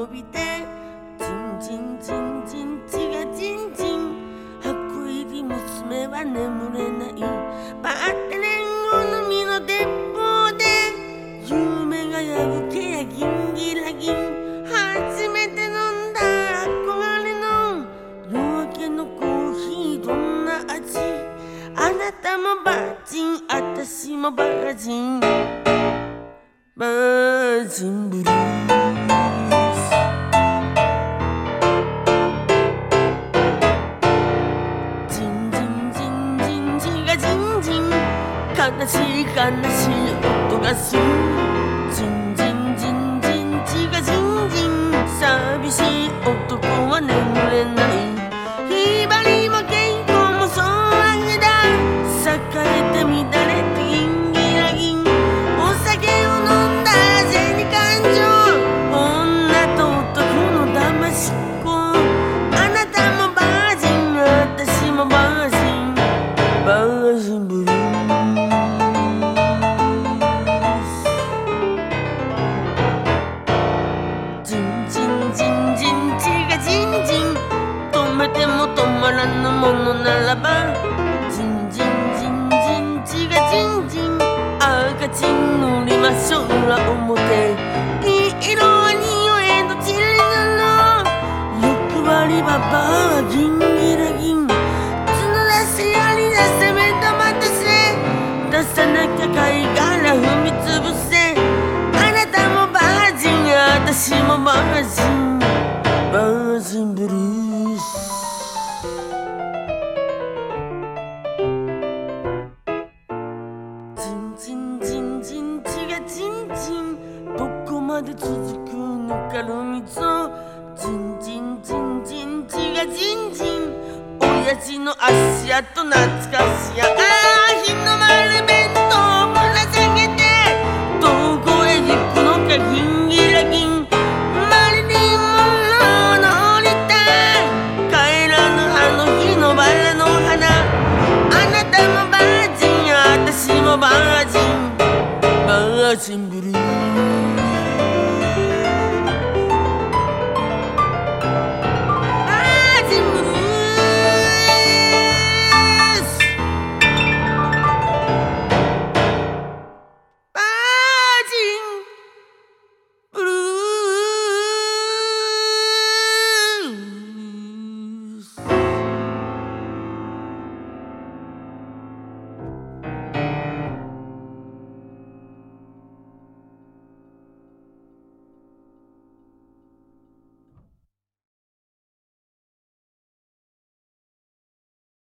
伸びて。チンチンチンチン血がチンチン。箱入り娘は眠れない。バッテレンゴの実の鉄砲で。夢が破けやギンギラギン。初めて飲んだ。憧れの。夜明けのコーヒー。どんな味。あなたもバージン。私もバージン。バージン。悲しい悲しい音がするジンジンジンジンジがジンジン寂しい男は眠れないひばりも健康もそうあげだ。栄えて乱れてギンギラギンお酒を飲んだら銭感情。女と男の騙しっこ。あなたもバージン私もバージン。バージンブルのならばジンジンジンジン血がジンジン赤チン塗りましょう裏表いい色は匂えどちりなの。欲張りババアはギンギラギン角出しやり出せ目玉出せ出さなきゃ貝殻踏みつぶせ。あなたもバージン私もバージンバージンブルーで続くのかる溝ジンジンジンジン血がジンジン親父の足跡懐かしやああ日の丸弁当ぶら下げてどこへ行くのかギンギラギンマリリン・モンローのりたい帰らぬあの日のバラの花あなたもバージン私もバージンバージンブルー